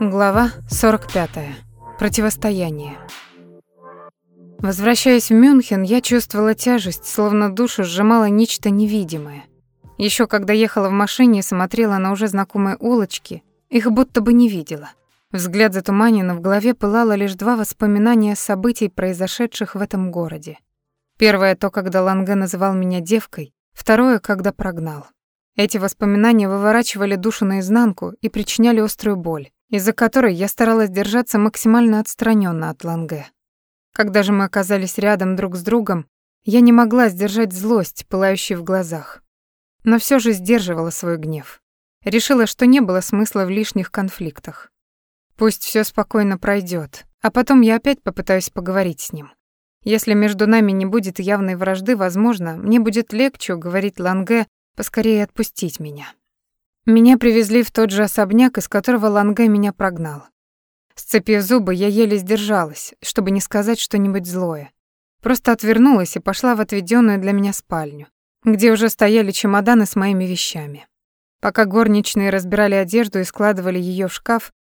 Глава 45. Противостояние. Возвращаясь в Мюнхен, я чувствовала тяжесть, словно душу сжимало нечто невидимое. Еще когда ехала в машине смотрела на уже знакомые улочки, их будто бы не видела. Взгляд затуманен, в голове пылало лишь два воспоминания событий, произошедших в этом городе. Первое то, когда Ланге называл меня девкой, второе, когда прогнал. Эти воспоминания выворачивали душу наизнанку и причиняли острую боль из-за которой я старалась держаться максимально отстраненно от Ланге. Когда же мы оказались рядом друг с другом, я не могла сдержать злость, пылающую в глазах. Но все же сдерживала свой гнев. Решила, что не было смысла в лишних конфликтах. Пусть все спокойно пройдет, а потом я опять попытаюсь поговорить с ним. Если между нами не будет явной вражды, возможно, мне будет легче говорить Ланге поскорее отпустить меня. Меня привезли в тот же особняк, из которого Ланге меня прогнал. Сцепив зубы, я еле сдержалась, чтобы не сказать что-нибудь злое. Просто отвернулась и пошла в отведенную для меня спальню, где уже стояли чемоданы с моими вещами. Пока горничные разбирали одежду и складывали ее в шкаф,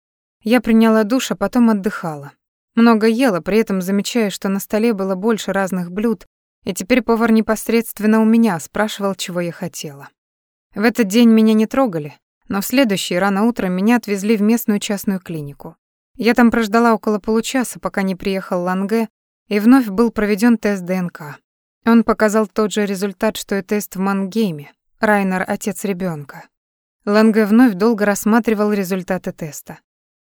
я приняла душ, а потом отдыхала. Много ела, при этом замечая, что на столе было больше разных блюд, и теперь повар непосредственно у меня спрашивал, чего я хотела. В этот день меня не трогали, но в следующий рано утром меня отвезли в местную частную клинику. Я там прождала около получаса, пока не приехал Ланге, и вновь был проведен тест ДНК. Он показал тот же результат, что и тест в Мангейме. Райнер — отец ребенка. Ланге вновь долго рассматривал результаты теста.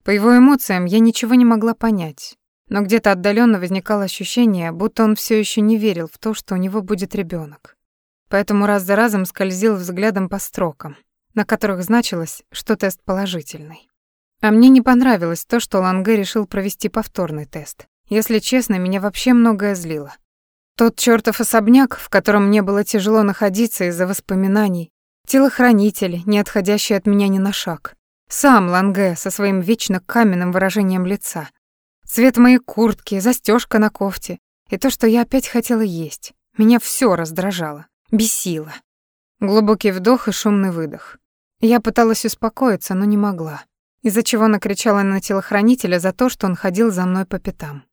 По его эмоциям я ничего не могла понять, но где-то отдаленно возникало ощущение, будто он все еще не верил в то, что у него будет ребенок поэтому раз за разом скользил взглядом по строкам, на которых значилось, что тест положительный. А мне не понравилось то, что Ланге решил провести повторный тест. Если честно, меня вообще многое злило. Тот чёртов особняк, в котором мне было тяжело находиться из-за воспоминаний, телохранитель, не отходящий от меня ни на шаг, сам Ланге со своим вечно каменным выражением лица, цвет моей куртки, застежка на кофте и то, что я опять хотела есть. Меня все раздражало. Бесило. Глубокий вдох и шумный выдох. Я пыталась успокоиться, но не могла, из-за чего накричала на телохранителя за то, что он ходил за мной по пятам.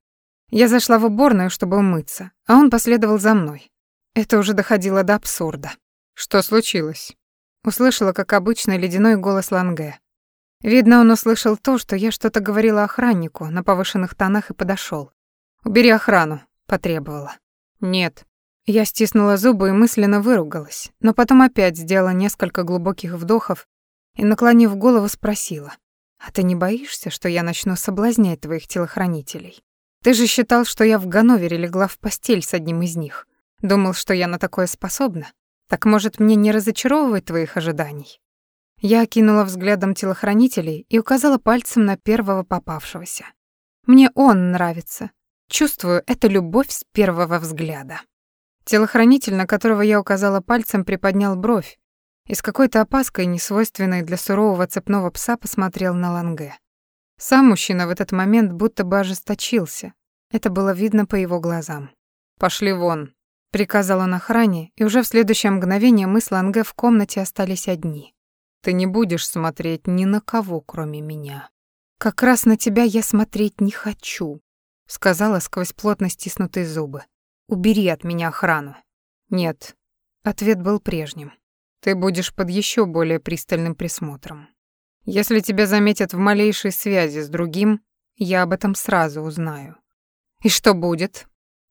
Я зашла в уборную, чтобы умыться, а он последовал за мной. Это уже доходило до абсурда. Что случилось? Услышала, как обычно, ледяной голос Ланге. Видно, он услышал то, что я что-то говорила охраннику на повышенных тонах и подошел. «Убери охрану», — потребовала. «Нет», я стиснула зубы и мысленно выругалась, но потом опять сделала несколько глубоких вдохов и, наклонив голову, спросила. «А ты не боишься, что я начну соблазнять твоих телохранителей? Ты же считал, что я в Ганновере легла в постель с одним из них. Думал, что я на такое способна? Так, может, мне не разочаровывать твоих ожиданий?» Я окинула взглядом телохранителей и указала пальцем на первого попавшегося. «Мне он нравится. Чувствую, это любовь с первого взгляда». Телохранитель, на которого я указала пальцем, приподнял бровь и с какой-то опаской, несвойственной для сурового цепного пса, посмотрел на Ланге. Сам мужчина в этот момент будто бы ожесточился. Это было видно по его глазам. «Пошли вон», — приказал он охране, и уже в следующее мгновение мы с Ланге в комнате остались одни. «Ты не будешь смотреть ни на кого, кроме меня». «Как раз на тебя я смотреть не хочу», — сказала сквозь плотно стиснутые зубы. Убери от меня охрану. Нет. Ответ был прежним. Ты будешь под еще более пристальным присмотром. Если тебя заметят в малейшей связи с другим, я об этом сразу узнаю. И что будет?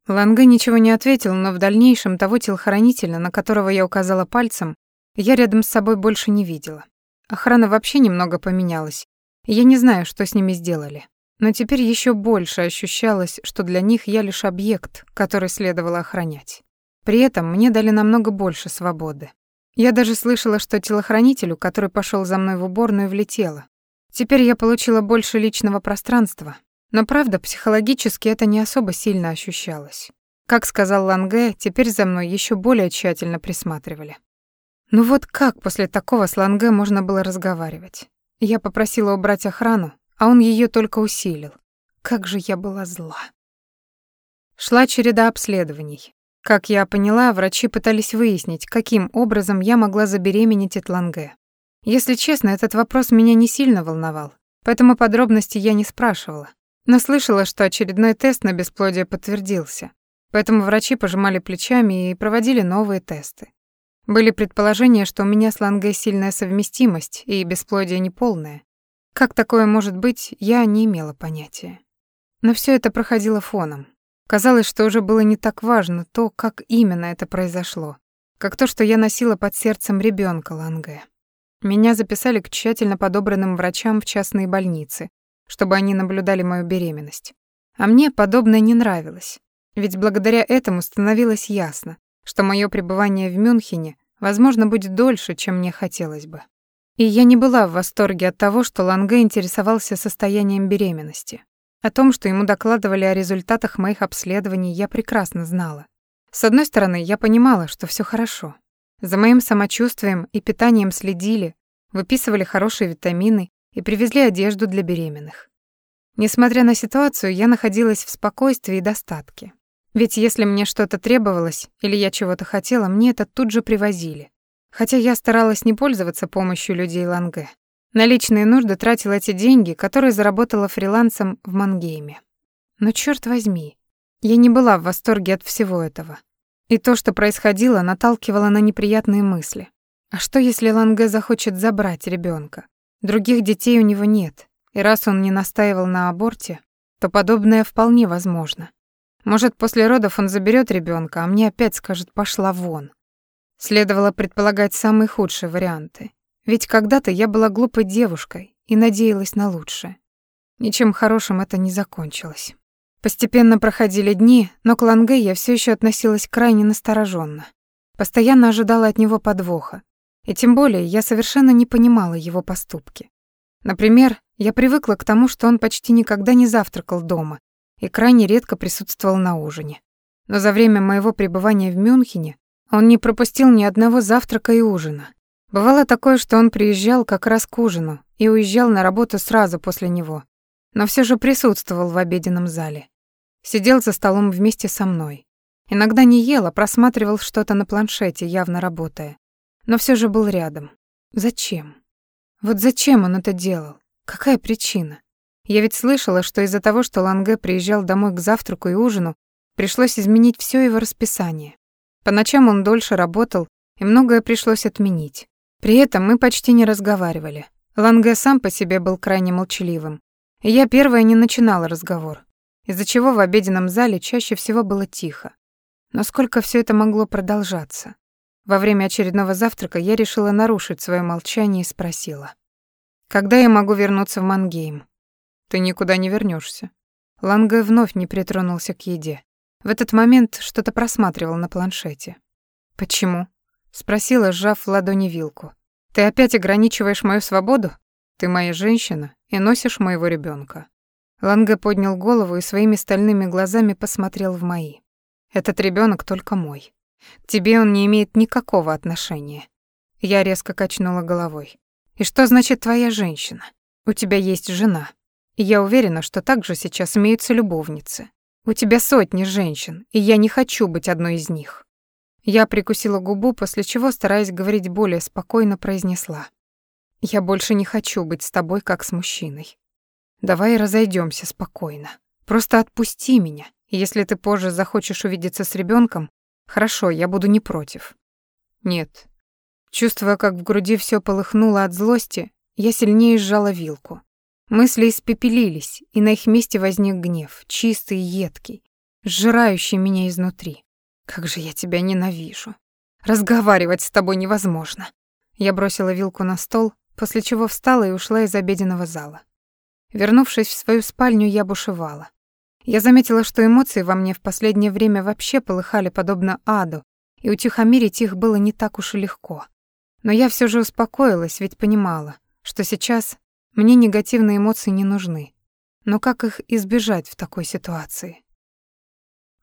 Ланга ничего не ответил, но в дальнейшем того телохранителя, на которого я указала пальцем, я рядом с собой больше не видела. Охрана вообще немного поменялась, я не знаю, что с ними сделали. Но теперь еще больше ощущалось, что для них я лишь объект, который следовало охранять. При этом мне дали намного больше свободы. Я даже слышала, что телохранителю, который пошел за мной в уборную, влетело. Теперь я получила больше личного пространства, но правда, психологически это не особо сильно ощущалось. Как сказал Ланге, теперь за мной еще более тщательно присматривали. Ну вот как после такого с Ланге можно было разговаривать? Я попросила убрать охрану, а он ее только усилил. Как же я была зла. Шла череда обследований. Как я поняла, врачи пытались выяснить, каким образом я могла забеременеть от Ланге. Если честно, этот вопрос меня не сильно волновал. поэтому подробности я не спрашивала. Но слышала, что очередной тест на бесплодие подтвердился. Поэтому врачи пожимали плечами и проводили новые тесты. Были предположения, что у меня с Ланге сильная совместимость и бесплодие неполное. Как такое может быть, я не имела понятия. Но все это проходило фоном. Казалось, что уже было не так важно то, как именно это произошло, как то, что я носила под сердцем ребенка Ланге. Меня записали к тщательно подобранным врачам в частные больницы, чтобы они наблюдали мою беременность. А мне подобное не нравилось, ведь благодаря этому становилось ясно, что мое пребывание в Мюнхене, возможно, будет дольше, чем мне хотелось бы. И я не была в восторге от того, что Ланге интересовался состоянием беременности. О том, что ему докладывали о результатах моих обследований, я прекрасно знала. С одной стороны, я понимала, что все хорошо. За моим самочувствием и питанием следили, выписывали хорошие витамины и привезли одежду для беременных. Несмотря на ситуацию, я находилась в спокойствии и достатке. Ведь если мне что-то требовалось или я чего-то хотела, мне это тут же привозили. Хотя я старалась не пользоваться помощью людей Ланге. На личные нужды тратила эти деньги, которые заработала фрилансом в Мангейме. Но черт возьми, я не была в восторге от всего этого. И то, что происходило, наталкивало на неприятные мысли. А что, если Ланге захочет забрать ребенка? Других детей у него нет, и раз он не настаивал на аборте, то подобное вполне возможно. Может, после родов он заберет ребенка, а мне опять скажет «пошла вон». Следовало предполагать самые худшие варианты. Ведь когда-то я была глупой девушкой и надеялась на лучшее. Ничем хорошим это не закончилось. Постепенно проходили дни, но к Ланге я все еще относилась крайне настороженно. Постоянно ожидала от него подвоха. И тем более я совершенно не понимала его поступки. Например, я привыкла к тому, что он почти никогда не завтракал дома и крайне редко присутствовал на ужине. Но за время моего пребывания в Мюнхене он не пропустил ни одного завтрака и ужина. Бывало такое, что он приезжал как раз к ужину и уезжал на работу сразу после него, но все же присутствовал в обеденном зале. Сидел за столом вместе со мной. Иногда не ел, а просматривал что-то на планшете, явно работая. Но все же был рядом. Зачем? Вот зачем он это делал? Какая причина? Я ведь слышала, что из-за того, что Ланге приезжал домой к завтраку и ужину, пришлось изменить все его расписание. По ночам он дольше работал, и многое пришлось отменить. При этом мы почти не разговаривали. Ланге сам по себе был крайне молчаливым, и я первая не начинала разговор, из-за чего в обеденном зале чаще всего было тихо. Но сколько все это могло продолжаться? Во время очередного завтрака я решила нарушить свое молчание и спросила. «Когда я могу вернуться в Мангейм?» «Ты никуда не вернешься. Ланге вновь не притронулся к еде. В этот момент что-то просматривал на планшете. «Почему?» — спросила, сжав в ладони вилку. «Ты опять ограничиваешь мою свободу? Ты моя женщина и носишь моего ребенка. Ланге поднял голову и своими стальными глазами посмотрел в мои. Этот ребенок только мой. К тебе он не имеет никакого отношения. Я резко качнула головой. И что значит твоя женщина? У тебя есть жена. И я уверена, что также сейчас имеются любовницы. У тебя сотни женщин, и я не хочу быть одной из них. Я прикусила губу, после чего, стараясь говорить более спокойно, произнесла: я больше не хочу быть с тобой как с мужчиной. Давай разойдемся спокойно. Просто отпусти меня. Если ты позже захочешь увидеться с ребенком, хорошо, я буду не против. Нет. Чувствуя, как в груди все полыхнуло от злости, я сильнее сжала вилку. Мысли испепелились, и на их месте возник гнев, чистый и едкий, сжирающий меня изнутри. Как же я тебя ненавижу. Разговаривать с тобой невозможно. Я бросила вилку на стол после чего встала и ушла из обеденного зала. Вернувшись в свою спальню, я бушевала. Я заметила, что эмоции во мне в последнее время вообще полыхали подобно аду, и утихомирить их было не так уж и легко. Но я все же успокоилась, ведь понимала, что сейчас мне негативные эмоции не нужны. Но как их избежать в такой ситуации?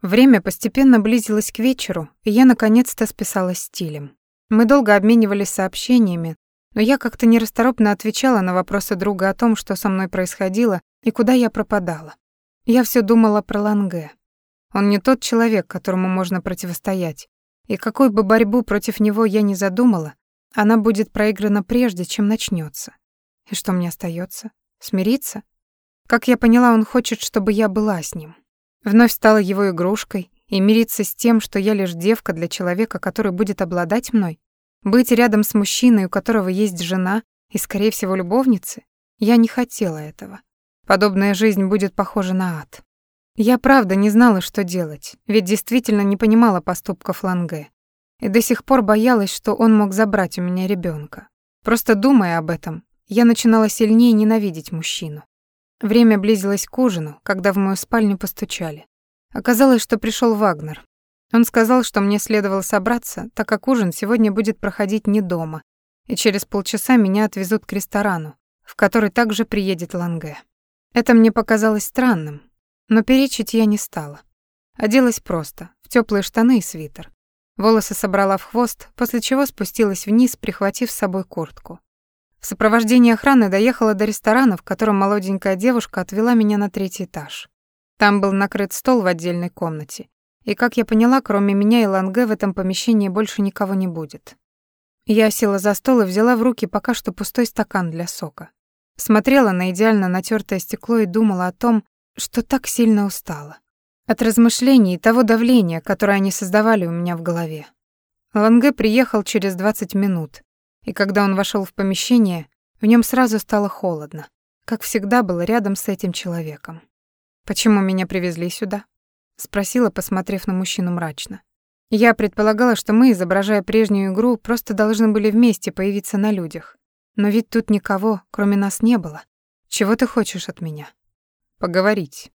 Время постепенно близилось к вечеру, и я наконец-то списалась с Тилем. Мы долго обменивались сообщениями, но я как-то нерасторопно отвечала на вопросы друга о том, что со мной происходило и куда я пропадала. Я все думала про Ланге. Он не тот человек, которому можно противостоять, и какой бы борьбу против него я ни задумала, она будет проиграна прежде, чем начнется. И что мне остается? Смириться? Как я поняла, он хочет, чтобы я была с ним. Вновь стала его игрушкой и мириться с тем, что я лишь девка для человека, который будет обладать мной? Быть рядом с мужчиной, у которого есть жена и, скорее всего, любовницы? Я не хотела этого. Подобная жизнь будет похожа на ад. Я правда не знала, что делать, ведь действительно не понимала поступков Ланге. И до сих пор боялась, что он мог забрать у меня ребенка. Просто думая об этом, я начинала сильнее ненавидеть мужчину. Время близилось к ужину, когда в мою спальню постучали. Оказалось, что пришел Вагнер. Он сказал, что мне следовало собраться, так как ужин сегодня будет проходить не дома, и через полчаса меня отвезут к ресторану, в который также приедет Ланге. Это мне показалось странным, но перечить я не стала. Оделась просто, в теплые штаны и свитер. Волосы собрала в хвост, после чего спустилась вниз, прихватив с собой куртку. В сопровождении охраны доехала до ресторана, в котором молоденькая девушка отвела меня на третий этаж. Там был накрыт стол в отдельной комнате. И, как я поняла, кроме меня и Ланге в этом помещении больше никого не будет. Я села за стол и взяла в руки пока что пустой стакан для сока. Смотрела на идеально натертое стекло и думала о том, что так сильно устала. От размышлений и того давления, которое они создавали у меня в голове. Ланге приехал через 20 минут, и когда он вошел в помещение, в нем сразу стало холодно, как всегда было рядом с этим человеком. «Почему меня привезли сюда?» — спросила, посмотрев на мужчину мрачно. Я предполагала, что мы, изображая прежнюю игру, просто должны были вместе появиться на людях. Но ведь тут никого, кроме нас, не было. Чего ты хочешь от меня? Поговорить.